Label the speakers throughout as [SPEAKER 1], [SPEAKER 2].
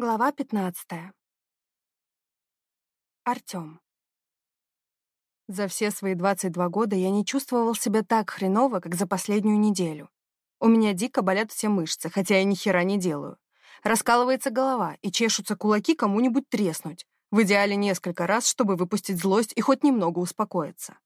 [SPEAKER 1] Глава 15. Артём. За все свои 22 года я не чувствовал себя так хреново, как за последнюю неделю. У меня дико болят все мышцы, хотя я ни хера не делаю. Раскалывается голова, и чешутся кулаки кому-нибудь треснуть. В идеале несколько раз, чтобы выпустить злость и хоть немного успокоиться.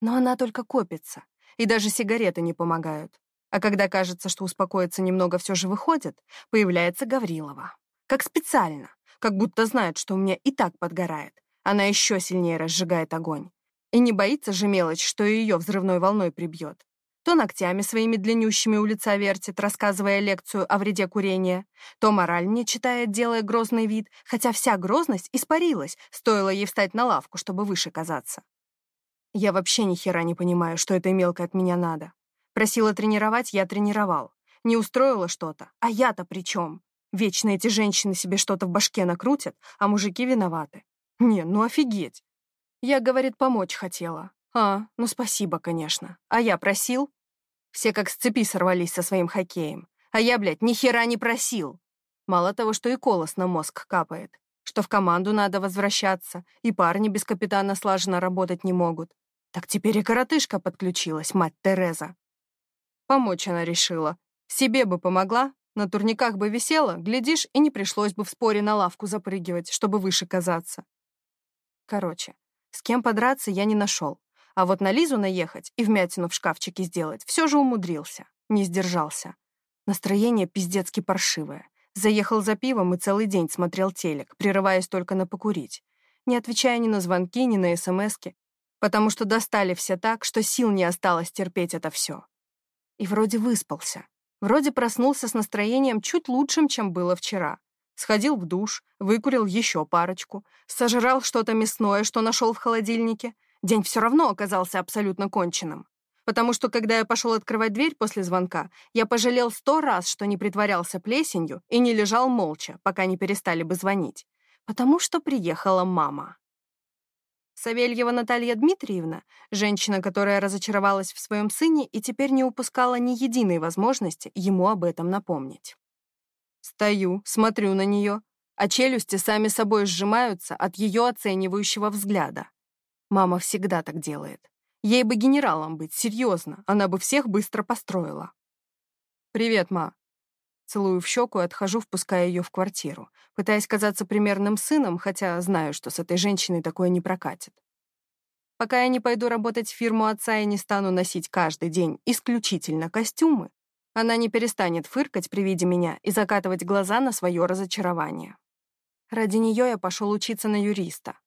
[SPEAKER 1] Но она только копится, и даже сигареты не помогают. А когда кажется, что успокоиться немного все же выходит, появляется Гаврилова. Как специально, как будто знает, что у меня и так подгорает. Она еще сильнее разжигает огонь. И не боится же мелочь, что ее взрывной волной прибьет. То ногтями своими длиннющими у лица вертит, рассказывая лекцию о вреде курения, то мораль мне читает, делая грозный вид, хотя вся грозность испарилась, стоило ей встать на лавку, чтобы выше казаться. Я вообще ни хера не понимаю, что этой мелкой от меня надо. Просила тренировать, я тренировал. Не устроила что-то, а я-то при чем? Вечно эти женщины себе что-то в башке накрутят, а мужики виноваты. Не, ну офигеть. Я, говорит, помочь хотела. А, ну спасибо, конечно. А я просил? Все как с цепи сорвались со своим хоккеем. А я, блядь, ни хера не просил. Мало того, что и колос на мозг капает, что в команду надо возвращаться, и парни без капитана слаженно работать не могут. Так теперь и коротышка подключилась, мать Тереза. Помочь она решила. Себе бы помогла, на турниках бы висела, глядишь, и не пришлось бы в споре на лавку запрыгивать, чтобы выше казаться. Короче, с кем подраться я не нашел. А вот на Лизу наехать и вмятину в шкафчике сделать все же умудрился, не сдержался. Настроение пиздецки паршивое. Заехал за пивом и целый день смотрел телек, прерываясь только на покурить, не отвечая ни на звонки, ни на смски, потому что достали все так, что сил не осталось терпеть это все. И вроде выспался. Вроде проснулся с настроением чуть лучшим, чем было вчера. Сходил в душ, выкурил еще парочку, сожрал что-то мясное, что нашел в холодильнике. День все равно оказался абсолютно конченным. Потому что, когда я пошел открывать дверь после звонка, я пожалел сто раз, что не притворялся плесенью и не лежал молча, пока не перестали бы звонить. Потому что приехала мама. Савельева Наталья Дмитриевна, женщина, которая разочаровалась в своем сыне и теперь не упускала ни единой возможности ему об этом напомнить. Стою, смотрю на нее, а челюсти сами собой сжимаются от ее оценивающего взгляда. Мама всегда так делает. Ей бы генералом быть, серьезно, она бы всех быстро построила. «Привет, ма», Целую в щеку и отхожу, впуская ее в квартиру, пытаясь казаться примерным сыном, хотя знаю, что с этой женщиной такое не прокатит. Пока я не пойду работать в фирму отца и не стану носить каждый день исключительно костюмы, она не перестанет фыркать при виде меня и закатывать глаза на свое разочарование. Ради нее я пошел учиться на юриста.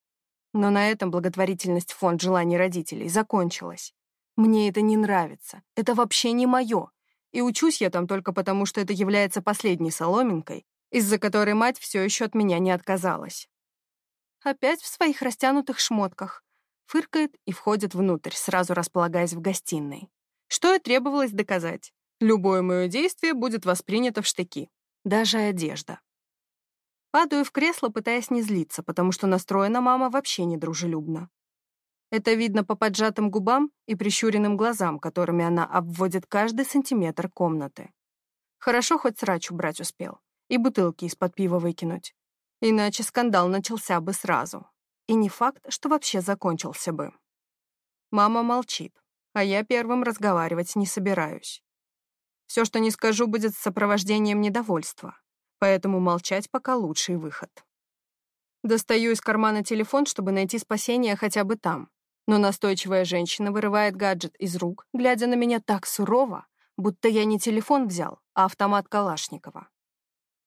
[SPEAKER 1] Но на этом благотворительность фонд желаний родителей закончилась. Мне это не нравится. Это вообще не мое. И учусь я там только потому, что это является последней соломинкой, из-за которой мать все еще от меня не отказалась. Опять в своих растянутых шмотках. Фыркает и входит внутрь, сразу располагаясь в гостиной. Что и требовалось доказать. Любое мое действие будет воспринято в штыки. Даже одежда. Падаю в кресло, пытаясь не злиться, потому что настроена мама вообще недружелюбно. Это видно по поджатым губам и прищуренным глазам, которыми она обводит каждый сантиметр комнаты. Хорошо хоть срач убрать успел и бутылки из-под пива выкинуть. Иначе скандал начался бы сразу. И не факт, что вообще закончился бы. Мама молчит, а я первым разговаривать не собираюсь. Все, что не скажу, будет с сопровождением недовольства, поэтому молчать пока лучший выход. Достаю из кармана телефон, чтобы найти спасение хотя бы там, но настойчивая женщина вырывает гаджет из рук, глядя на меня так сурово, будто я не телефон взял, а автомат Калашникова.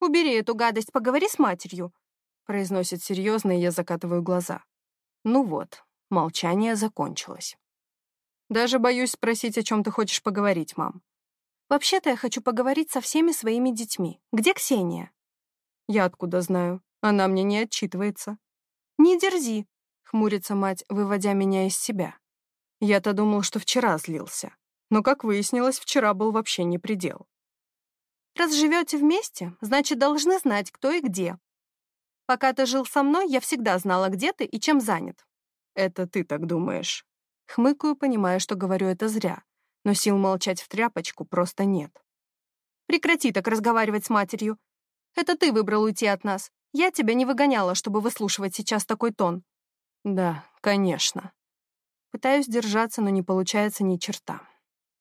[SPEAKER 1] «Убери эту гадость, поговори с матерью», произносит серьезно, и я закатываю глаза. Ну вот, молчание закончилось. Даже боюсь спросить, о чем ты хочешь поговорить, мам. Вообще-то я хочу поговорить со всеми своими детьми. Где Ксения? Я откуда знаю? Она мне не отчитывается. Не дерзи, Хмурится мать, выводя меня из себя. Я-то думал, что вчера злился. Но, как выяснилось, вчера был вообще не предел. Раз живете вместе, значит, должны знать, кто и где. Пока ты жил со мной, я всегда знала, где ты и чем занят. Это ты так думаешь. Хмыкаю, понимая, что говорю это зря, но сил молчать в тряпочку просто нет. Прекрати так разговаривать с матерью. Это ты выбрал уйти от нас. Я тебя не выгоняла, чтобы выслушивать сейчас такой тон».
[SPEAKER 2] «Да, конечно». Пытаюсь держаться, но не получается ни черта.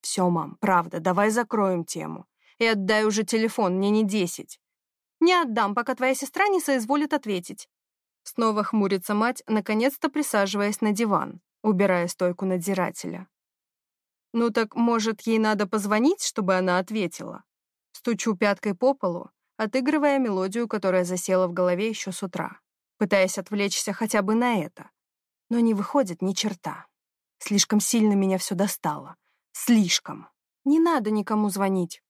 [SPEAKER 2] «Все, мам, правда, давай закроем тему. И отдай уже телефон, мне не десять».
[SPEAKER 1] «Не отдам, пока твоя сестра не соизволит ответить».
[SPEAKER 2] Снова хмурится мать, наконец-то присаживаясь на диван, убирая стойку надзирателя. «Ну так, может, ей надо позвонить, чтобы она ответила?» Стучу пяткой по полу, отыгрывая мелодию, которая засела в голове еще с утра, пытаясь отвлечься хотя бы на это. Но не выходит ни черта. Слишком сильно меня все достало. Слишком. Не надо никому звонить.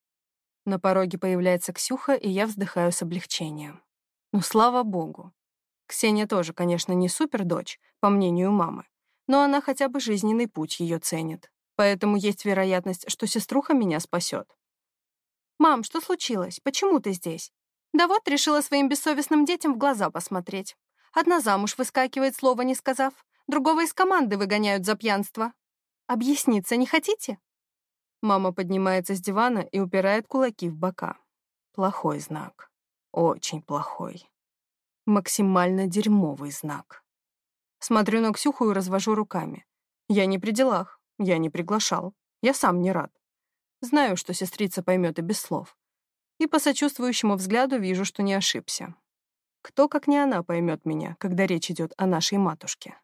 [SPEAKER 2] На пороге появляется Ксюха, и я вздыхаю с облегчением. Ну, слава богу. Ксения тоже, конечно, не супердочь, по мнению мамы, но она хотя бы жизненный путь ее ценит. Поэтому есть вероятность, что сеструха меня спасет.
[SPEAKER 1] «Мам, что случилось? Почему ты здесь?» «Да вот, решила своим бессовестным детям в глаза посмотреть. Одна замуж выскакивает, слова не сказав, другого из команды выгоняют за пьянство. Объясниться не хотите?»
[SPEAKER 2] Мама поднимается с дивана и упирает кулаки в бока. Плохой знак. Очень плохой. Максимально дерьмовый знак. Смотрю на Ксюху и развожу руками. Я не при делах, я не приглашал, я сам не рад. Знаю, что сестрица поймет и без слов. И по сочувствующему взгляду вижу, что не ошибся. Кто, как не она, поймет меня, когда речь идет о нашей матушке?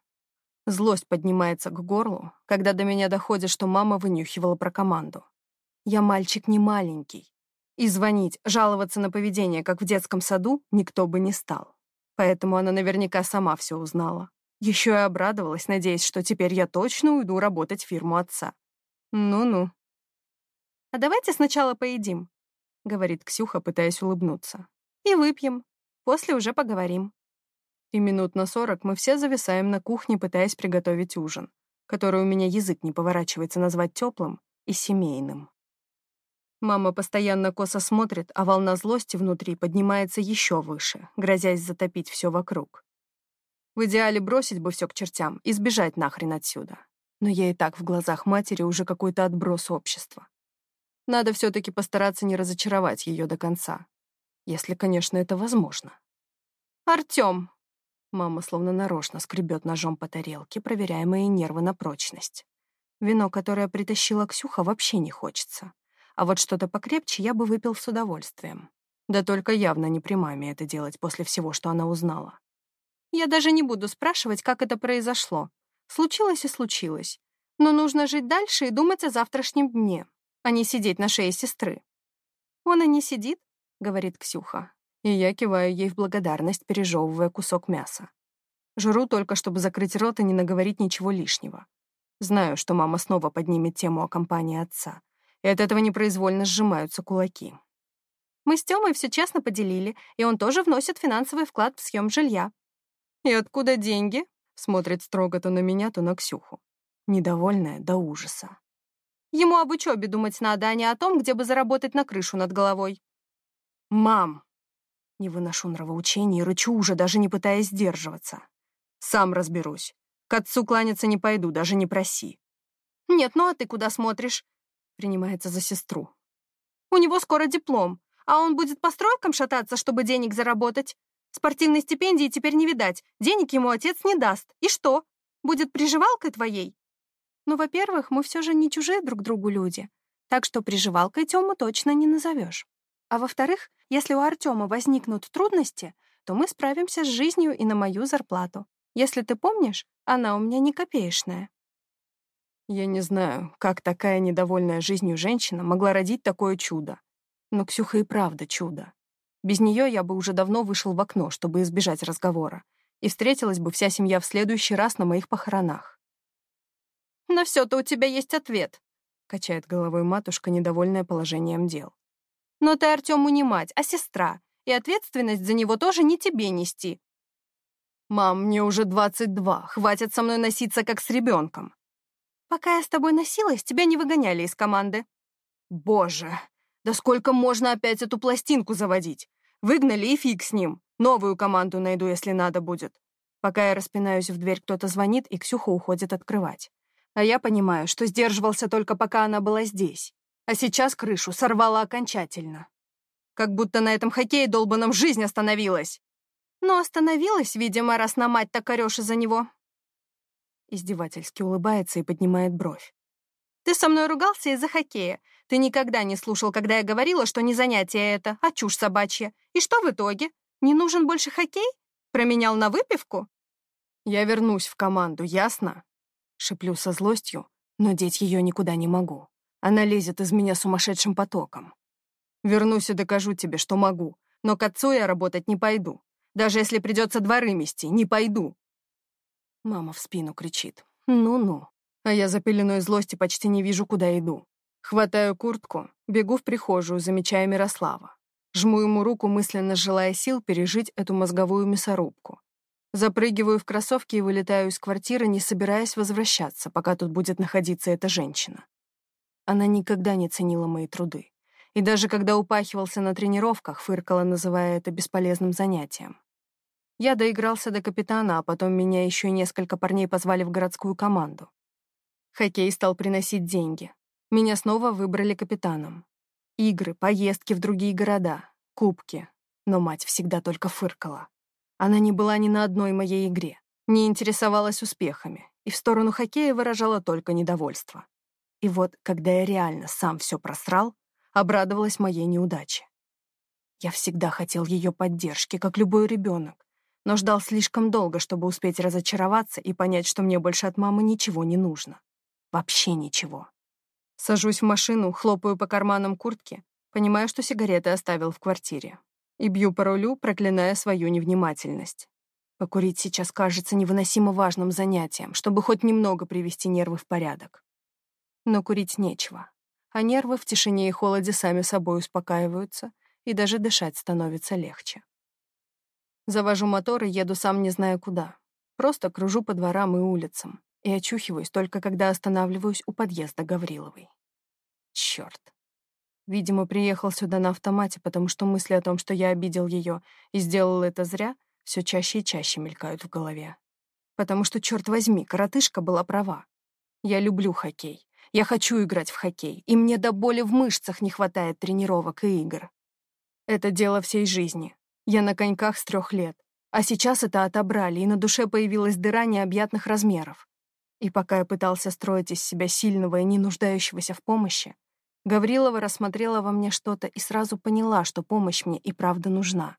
[SPEAKER 2] Злость поднимается к горлу, когда до меня доходит, что мама вынюхивала про команду. Я мальчик не маленький. И звонить, жаловаться на поведение, как в детском саду, никто бы не стал. Поэтому она наверняка сама все узнала. Еще и обрадовалась, надеясь, что теперь я точно уйду работать в фирму отца. Ну-ну.
[SPEAKER 1] «А давайте сначала поедим», — говорит Ксюха, пытаясь улыбнуться. «И выпьем. После уже поговорим».
[SPEAKER 2] И минут на сорок мы все зависаем на кухне, пытаясь приготовить ужин, который у меня язык не поворачивается назвать теплым и семейным. Мама постоянно косо смотрит, а волна злости внутри поднимается еще выше, грозясь затопить все вокруг. В идеале бросить бы все к чертям и сбежать нахрен отсюда. Но я и так в глазах матери уже какой-то отброс общества. Надо все-таки постараться не разочаровать ее до конца. Если, конечно, это возможно.
[SPEAKER 1] «Артем!»
[SPEAKER 2] Мама словно нарочно скребет ножом по тарелке, проверяя мои нервы на прочность. Вино, которое притащила Ксюха, вообще не хочется. А вот что-то покрепче я бы выпил с удовольствием. Да только явно не при маме это делать после всего, что она узнала.
[SPEAKER 1] Я даже не буду спрашивать, как это произошло. Случилось и случилось. Но нужно жить дальше и думать о завтрашнем дне а не сидеть на шее сестры.
[SPEAKER 2] «Он и не сидит», — говорит Ксюха, и я киваю ей в благодарность, пережевывая кусок мяса. Жру только, чтобы закрыть рот и не наговорить ничего лишнего. Знаю, что мама снова поднимет тему о компании отца, и от этого непроизвольно сжимаются кулаки.
[SPEAKER 1] Мы с Тёмой все честно поделили, и он тоже вносит финансовый вклад в съем жилья.
[SPEAKER 2] «И откуда деньги?» — смотрит строго то на меня, то на Ксюху. Недовольная до ужаса.
[SPEAKER 1] Ему об учебе думать надо, а не о том, где бы заработать на крышу над головой.
[SPEAKER 2] «Мам!» Не выношу нравоучений и рычу уже, даже не пытаясь сдерживаться. «Сам разберусь. К отцу кланяться не пойду, даже не проси».
[SPEAKER 1] «Нет, ну а ты куда смотришь?»
[SPEAKER 2] Принимается за сестру.
[SPEAKER 1] «У него скоро диплом, а он будет по стройкам шататься, чтобы денег заработать. Спортивной стипендии теперь не видать, денег ему отец не даст. И что? Будет приживалкой твоей?»
[SPEAKER 2] Ну, во-первых, мы все же не чужие друг другу люди, так что приживалкой Тему точно не назовешь. А во-вторых, если у Артема возникнут трудности, то мы справимся с жизнью и на мою зарплату. Если ты помнишь, она у меня не копеечная. Я не знаю, как такая недовольная жизнью женщина могла родить такое чудо. Но Ксюха и правда чудо. Без нее я бы уже давно вышел в окно, чтобы избежать разговора, и встретилась бы вся семья в следующий раз на моих похоронах.
[SPEAKER 1] «На все-то у тебя есть ответ», —
[SPEAKER 2] качает головой матушка, недовольная положением дел.
[SPEAKER 1] «Но ты Артему не мать, а сестра, и ответственность за него тоже не тебе нести».
[SPEAKER 2] «Мам, мне уже 22, хватит со мной носиться, как с ребенком».
[SPEAKER 1] «Пока я с тобой носилась, тебя не выгоняли из команды».
[SPEAKER 2] «Боже, да сколько можно опять эту пластинку заводить? Выгнали и фиг с ним. Новую команду найду, если надо будет». Пока я распинаюсь в дверь, кто-то звонит, и Ксюха уходит открывать. А я понимаю, что сдерживался только пока она была здесь. А сейчас крышу сорвала окончательно.
[SPEAKER 1] Как будто на этом хоккее долбаном жизнь остановилась. Но остановилась, видимо, раз на мать так орёшь из-за него. Издевательски улыбается и поднимает бровь. Ты со мной ругался из-за хоккея. Ты никогда не слушал, когда я говорила, что не занятие это, а чушь собачья. И что в итоге? Не нужен больше хоккей? Променял на выпивку? Я вернусь в команду, ясно? Шиплю со злостью, но деть ее никуда не могу. Она лезет из меня сумасшедшим потоком. Вернусь и докажу тебе, что могу, но к отцу я работать не пойду. Даже если придется дворы мести, не пойду. Мама в спину кричит. Ну-ну. А я за пеленой злости почти не вижу, куда иду. Хватаю куртку, бегу в прихожую, замечая Мирослава. Жму ему руку, мысленно желая сил пережить эту мозговую мясорубку. Запрыгиваю в кроссовки и вылетаю из квартиры, не собираясь возвращаться, пока тут будет находиться эта женщина. Она никогда не ценила мои труды. И даже когда упахивался на тренировках, фыркала, называя это бесполезным занятием. Я доигрался до капитана, а потом меня еще несколько парней позвали в городскую команду. Хоккей стал приносить деньги. Меня снова выбрали капитаном. Игры, поездки в другие города, кубки. Но мать всегда только фыркала. Она не была ни на одной моей игре, не интересовалась успехами и в сторону хоккея выражала только недовольство. И вот, когда я реально сам все просрал, обрадовалась моей неудаче. Я всегда хотел ее поддержки, как любой ребенок, но ждал слишком долго, чтобы успеть разочароваться и понять, что мне больше от мамы ничего не нужно. Вообще ничего. Сажусь в машину, хлопаю по карманам куртки, понимаю, что сигареты оставил в квартире и бью по рулю, проклиная свою невнимательность. Покурить сейчас кажется невыносимо важным занятием, чтобы хоть немного привести нервы в порядок. Но курить нечего, а нервы в тишине и холоде сами собой успокаиваются, и даже дышать становится легче. Завожу мотор и еду сам не зная куда. Просто кружу по дворам и улицам и очухиваюсь только когда останавливаюсь у подъезда Гавриловой. Чёрт. Видимо, приехал сюда на автомате, потому что мысли о том, что я обидел ее и сделал это зря, все чаще и чаще мелькают в голове. Потому что, черт возьми, коротышка была права. Я люблю хоккей. Я хочу играть в хоккей, и мне до боли в мышцах не хватает тренировок и игр. Это дело всей жизни. Я на коньках с трех лет. А сейчас это отобрали, и на душе появилась дыра необъятных размеров. И пока я пытался строить из себя сильного и не нуждающегося в помощи, Гаврилова рассмотрела во мне что-то и сразу поняла, что помощь мне и правда нужна.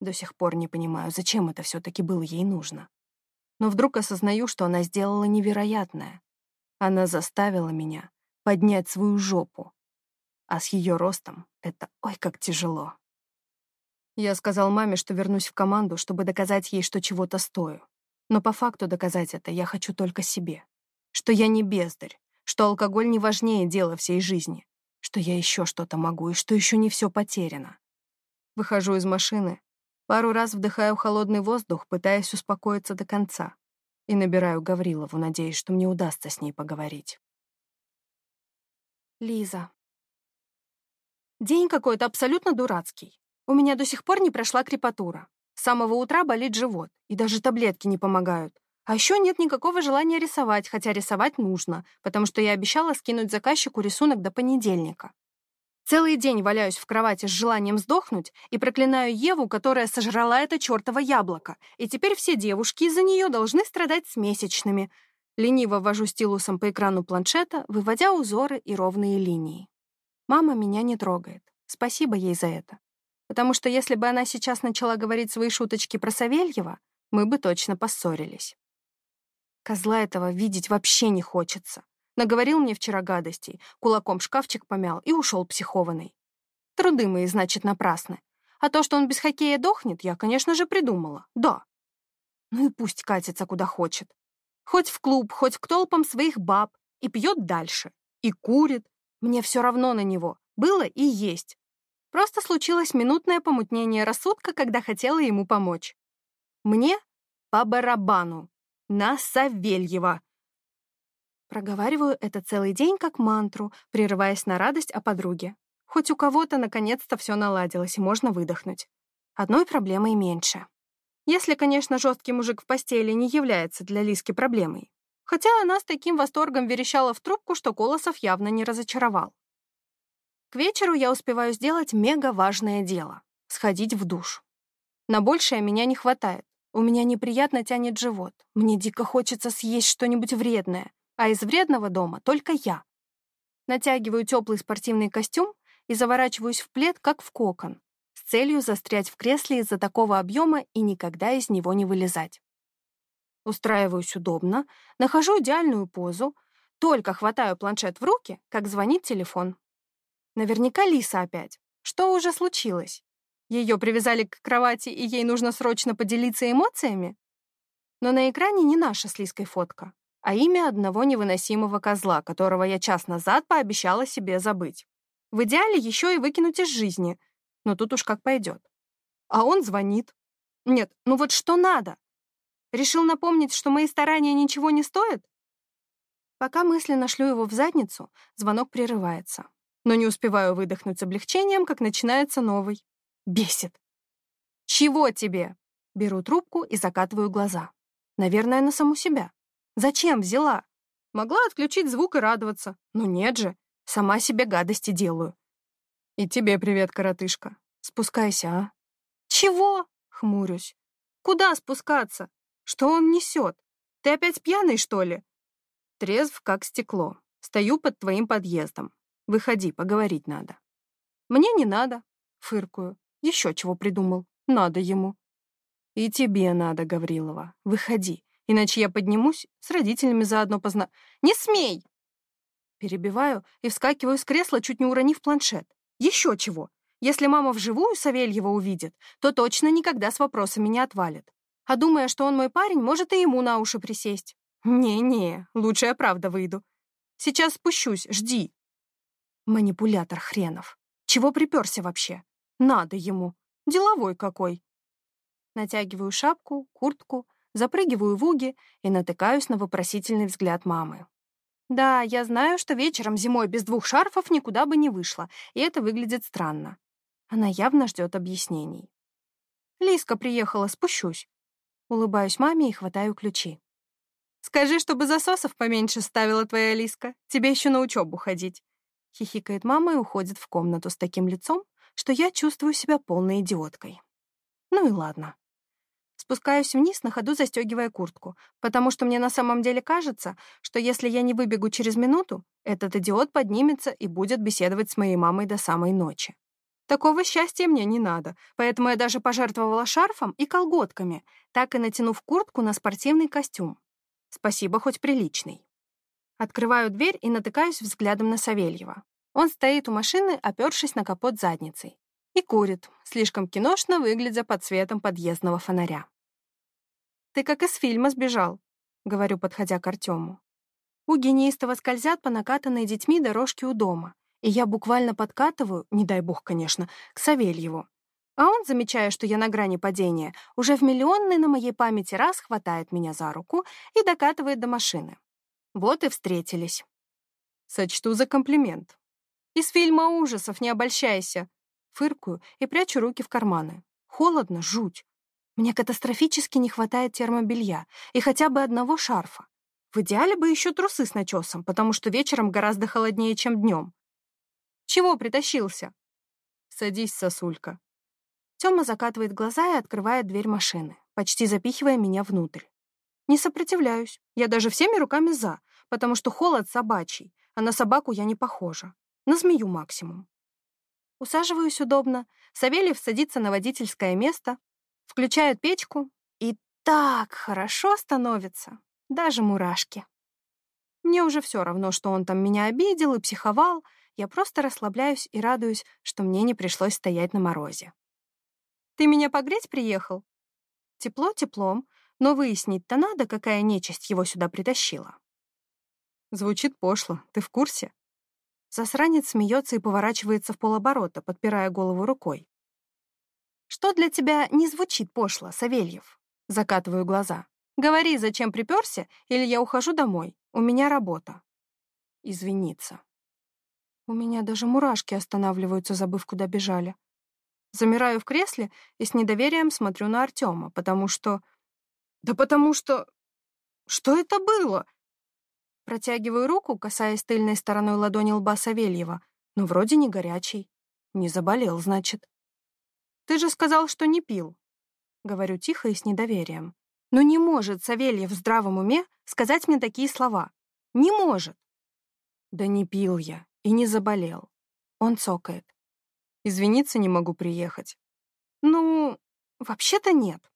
[SPEAKER 1] До сих пор не понимаю, зачем это все-таки было ей нужно. Но вдруг осознаю, что она сделала невероятное. Она заставила меня поднять свою жопу. А с ее ростом это ой как тяжело. Я сказал маме, что вернусь в команду, чтобы доказать ей, что чего-то стою. Но по факту доказать это я хочу только себе. Что я не бездарь, что алкоголь не важнее дела всей жизни, что я еще что-то могу и что еще не все потеряно. Выхожу из машины, пару раз вдыхаю холодный воздух, пытаясь успокоиться до конца, и набираю Гаврилову, надеясь, что мне удастся с ней поговорить. Лиза. День какой-то абсолютно дурацкий. У меня до сих пор не прошла крепатура. С самого утра болит живот, и даже таблетки не помогают. А еще нет никакого желания рисовать, хотя рисовать нужно, потому что я обещала скинуть заказчику рисунок до понедельника. Целый день валяюсь в кровати с желанием сдохнуть и проклинаю Еву, которая сожрала это чертово яблоко, и теперь все девушки из-за нее должны страдать с месячными. Лениво вожу стилусом по экрану планшета, выводя узоры и ровные линии. Мама меня не трогает. Спасибо ей за это. Потому что если бы она сейчас начала говорить свои шуточки про Савельева, мы бы точно поссорились. Козла этого видеть вообще не хочется. Наговорил мне вчера гадостей, кулаком шкафчик помял и ушел психованный. Труды мои, значит, напрасны. А то, что он без хоккея дохнет, я, конечно же, придумала. Да. Ну и пусть катится куда хочет. Хоть в клуб, хоть к толпам своих баб. И пьет дальше. И курит. Мне все равно на него. Было и есть. Просто случилось минутное помутнение рассудка, когда хотела ему помочь. Мне по барабану на Савельева. Проговариваю это целый день как мантру, прерываясь на радость о подруге. Хоть у кого-то наконец-то все наладилось, и можно выдохнуть. Одной проблемой меньше. Если, конечно, жесткий мужик в постели не является для Лиски проблемой. Хотя она с таким восторгом верещала в трубку, что Колосов явно не разочаровал. К вечеру я успеваю сделать мега важное дело — сходить в душ. На большее меня не хватает. У меня неприятно тянет живот. Мне дико хочется съесть что-нибудь вредное, а из вредного дома только я. Натягиваю теплый спортивный костюм и заворачиваюсь в плед, как в кокон, с целью застрять в кресле из-за такого объема и никогда из него не вылезать. Устраиваюсь удобно, нахожу идеальную позу, только хватаю планшет в руки, как звонит телефон. Наверняка Лиса опять. Что уже случилось? Ее привязали к кровати, и ей нужно срочно поделиться эмоциями? Но на экране не наша с фотка, а имя одного невыносимого козла, которого я час назад пообещала себе забыть. В идеале еще и выкинуть из жизни, но тут уж как пойдет. А он звонит. Нет, ну вот что надо? Решил напомнить, что мои старания ничего не стоят? Пока мысленно шлю его в задницу, звонок прерывается. Но не успеваю выдохнуть с облегчением, как начинается новый. Бесит. «Чего тебе?» Беру трубку и закатываю глаза. Наверное, на саму себя. Зачем взяла? Могла отключить звук и радоваться. Но нет же. Сама себе гадости делаю. И тебе привет, коротышка. Спускайся, а? Чего? Хмурюсь. Куда спускаться? Что он несет? Ты опять пьяный, что ли? Трезв, как стекло. Стою под твоим подъездом. Выходи, поговорить надо. Мне не надо. Фыркую. Еще чего придумал. Надо ему. И тебе надо, Гаврилова. Выходи. Иначе я поднимусь, с родителями заодно позна... Не смей! Перебиваю и вскакиваю с кресла, чуть не уронив планшет. Еще чего. Если мама вживую Савельева увидит, то точно никогда с вопросами не отвалит. А думая, что он мой парень, может и ему на уши присесть. Не-не, лучше я правда выйду. Сейчас спущусь, жди. Манипулятор хренов. Чего приперся вообще? Надо ему. Деловой какой. Натягиваю шапку, куртку, запрыгиваю в уги и натыкаюсь на вопросительный взгляд мамы. Да, я знаю, что вечером зимой без двух шарфов никуда бы не вышла, и это выглядит странно. Она явно ждет объяснений. Лиска приехала, спущусь. Улыбаюсь маме и хватаю ключи. «Скажи, чтобы засосов поменьше ставила твоя Лиска. Тебе еще на учебу ходить». Хихикает мама и уходит в комнату с таким лицом, что я чувствую себя полной идиоткой. Ну и ладно. Спускаюсь вниз, на ходу застегивая куртку, потому что мне на самом деле кажется, что если я не выбегу через минуту, этот идиот поднимется и будет беседовать с моей мамой до самой ночи. Такого счастья мне не надо, поэтому я даже пожертвовала шарфом и колготками, так и натянув куртку на спортивный костюм. Спасибо, хоть приличный. Открываю дверь и натыкаюсь взглядом на Савельева. Он стоит у машины, опершись на капот задницей. И курит, слишком киношно выглядя под светом подъездного фонаря. «Ты как из фильма сбежал», — говорю, подходя к Артему. Уги неистово скользят по накатанной детьми дорожке у дома, и я буквально подкатываю, не дай бог, конечно, к Савельеву. А он, замечая, что я на грани падения, уже в миллионный на моей памяти раз хватает меня за руку и докатывает до машины. Вот и встретились. Сочту за комплимент. Из фильма ужасов, не обольщайся. Фыркую и прячу руки в карманы. Холодно, жуть. Мне катастрофически не хватает термобелья и хотя бы одного шарфа. В идеале бы еще трусы с начесом, потому что вечером гораздо холоднее, чем днем. Чего притащился? Садись, сосулька. Тёма закатывает глаза и открывает дверь машины, почти запихивая меня внутрь. Не сопротивляюсь. Я даже всеми руками за, потому что холод собачий, а на собаку я не похожа. На змею максимум. Усаживаюсь удобно, Савельев садится на водительское место, Включают печку, и так хорошо становится, даже мурашки. Мне уже все равно, что он там меня обидел и психовал, я просто расслабляюсь и радуюсь, что мне не пришлось стоять на морозе. «Ты меня погреть приехал?» Тепло теплом, но выяснить-то надо, какая нечисть его сюда притащила. Звучит пошло, ты в курсе? Засранец смеется и поворачивается в полоборота, подпирая голову рукой. «Что для тебя не звучит пошло, Савельев?» Закатываю глаза. «Говори, зачем приперся, или я ухожу домой. У меня работа». Извиниться. У меня даже мурашки останавливаются, забыв, куда бежали. Замираю в кресле и с недоверием смотрю на Артема, потому что... Да потому что... Что это было? Протягиваю руку, касаясь тыльной стороной ладони лба Савельева, Но вроде не горячий. Не заболел, значит. Ты же сказал, что не пил. Говорю тихо и с недоверием. Но не может Савельев в здравом уме сказать мне такие слова. Не может. Да не пил я и не заболел. Он цокает. Извиниться не могу приехать. Ну, вообще-то нет.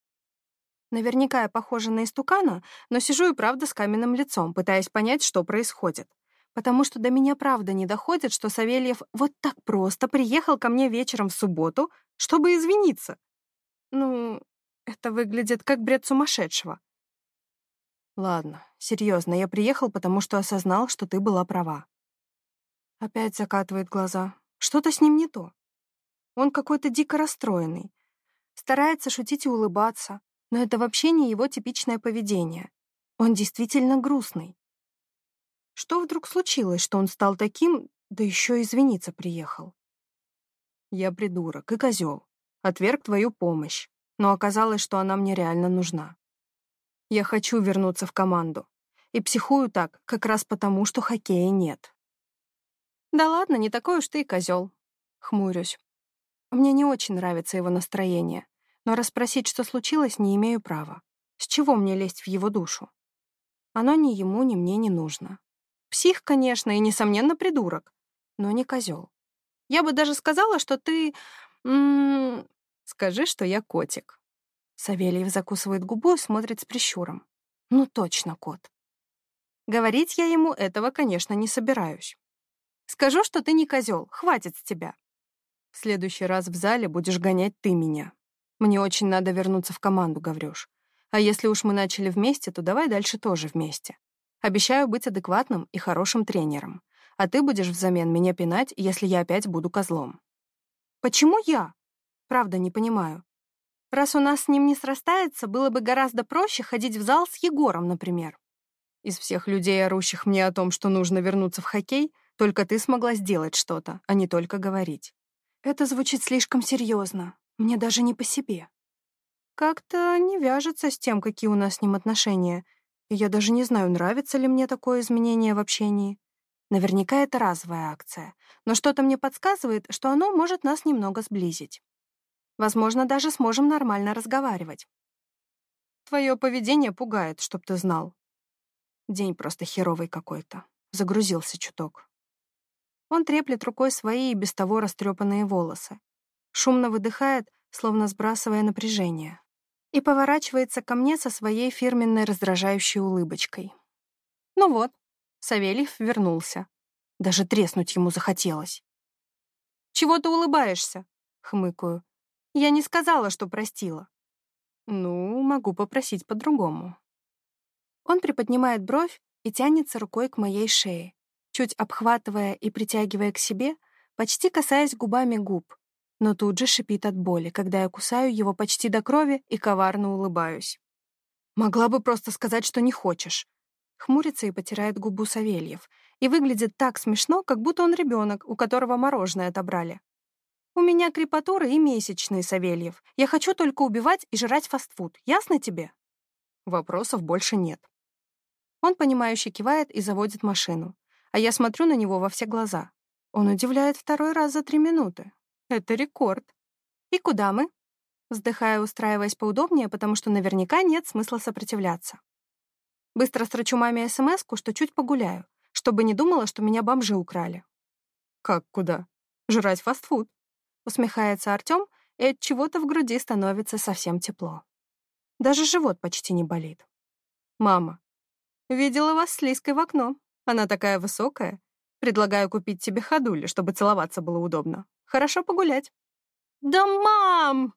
[SPEAKER 1] Наверняка я похожа на истукана, но сижу и правда с каменным лицом, пытаясь понять, что происходит. Потому что до меня правда не доходит, что Савельев вот так просто приехал ко мне вечером в субботу, чтобы извиниться. Ну, это выглядит как бред сумасшедшего. Ладно, серьезно, я приехал, потому что осознал, что ты была права. Опять закатывает глаза. Что-то с ним не то. Он какой-то дико расстроенный. Старается шутить и улыбаться, но это вообще не его типичное поведение. Он действительно грустный. Что вдруг случилось, что он стал таким, да еще извиниться приехал? Я придурок и козел. Отверг твою помощь, но оказалось, что она мне реально нужна. Я хочу вернуться в команду. И психую так, как раз потому, что хоккея нет. Да ладно, не такой уж ты и козел. Хмурюсь. Мне не очень нравится его настроение, но расспросить, что случилось, не имею права. С чего мне лезть в его душу? Оно ни ему, ни мне не нужно. Псих, конечно, и, несомненно, придурок, но не козел. Я бы даже сказала, что ты... М -м, скажи, что я котик. Савельев закусывает губу и смотрит с прищуром. Ну, точно кот. Говорить я ему этого, конечно, не собираюсь. Скажу, что ты не козел, хватит с тебя. В следующий раз в зале будешь гонять ты меня. Мне очень надо вернуться в команду, Гаврюш. А если уж мы начали вместе, то давай дальше тоже вместе. Обещаю быть адекватным и хорошим тренером. А ты будешь взамен меня пинать, если я опять буду козлом. Почему я? Правда, не понимаю. Раз у нас с ним не срастается, было бы гораздо проще ходить в зал с Егором, например. Из всех людей, орущих мне о том, что нужно вернуться в хоккей, только ты смогла сделать что-то, а не только говорить. Это звучит слишком серьезно. Мне даже не по себе. Как-то не вяжется с тем, какие у нас с ним отношения. И я даже не знаю, нравится ли мне такое изменение в общении. Наверняка это разовая акция, но что-то мне подсказывает, что оно может нас немного сблизить. Возможно, даже сможем нормально разговаривать. Твое поведение пугает, чтоб ты знал. День просто херовый какой-то. Загрузился чуток. Он треплет рукой свои и без того растрепанные волосы шумно выдыхает, словно сбрасывая напряжение, и поворачивается ко мне со своей фирменной раздражающей улыбочкой. Ну вот, Савельев вернулся. Даже треснуть ему захотелось. «Чего ты улыбаешься?» — хмыкаю. «Я не сказала, что простила». «Ну, могу попросить по-другому». Он приподнимает бровь и тянется рукой к моей шее, чуть обхватывая и притягивая к себе, почти касаясь губами губ, но тут же шипит от боли, когда я кусаю его почти до крови и коварно улыбаюсь. «Могла бы просто сказать, что не хочешь». Хмурится и потирает губу Савельев, и выглядит так смешно, как будто он ребенок, у которого мороженое отобрали. «У меня крепатура и месячные, Савельев. Я хочу только убивать и жрать фастфуд. Ясно тебе?» Вопросов больше нет. Он, понимающе кивает и заводит машину, а я смотрю на него во все глаза. Он удивляет второй раз за три минуты. Это рекорд. И куда мы? Вздыхая, устраиваясь поудобнее, потому что наверняка нет смысла сопротивляться. Быстро строчу маме смс что чуть погуляю, чтобы не думала, что меня бомжи украли. Как куда? Жрать фастфуд. Усмехается Артём, и от чего-то в груди становится совсем тепло. Даже живот почти не болит. Мама, видела вас с Лиской в окно. Она такая высокая. Предлагаю купить тебе ходули, чтобы целоваться было удобно. Хорошо погулять». «Да, мам!»